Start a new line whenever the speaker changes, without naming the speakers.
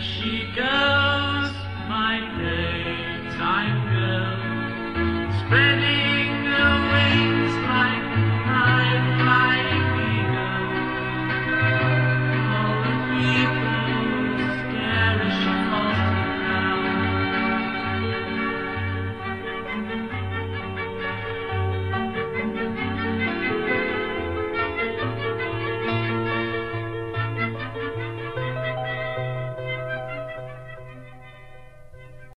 she goes my spending